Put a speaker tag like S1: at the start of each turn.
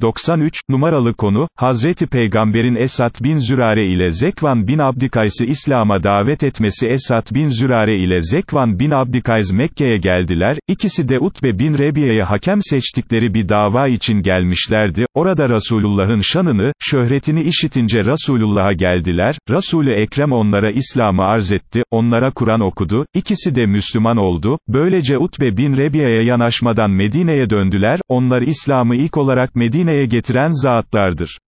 S1: 93, numaralı konu, Hazreti Peygamberin Esad bin Zürare ile Zekvan bin Abdikays'ı İslam'a davet etmesi. Esad bin Zürare ile Zekvan bin Abdikays Mekke'ye geldiler, ikisi de Utbe bin Rebiye'ye hakem seçtikleri bir dava için gelmişlerdi, orada Resulullah'ın şanını, şöhretini işitince Resulullah'a geldiler, Resulü Ekrem onlara İslam'ı arz etti, onlara Kur'an okudu, ikisi de Müslüman oldu, böylece Utbe bin Rebiye'ye yanaşmadan Medine'ye döndüler, onlar İslam'ı ilk olarak Medine'ye getiren zatlardır.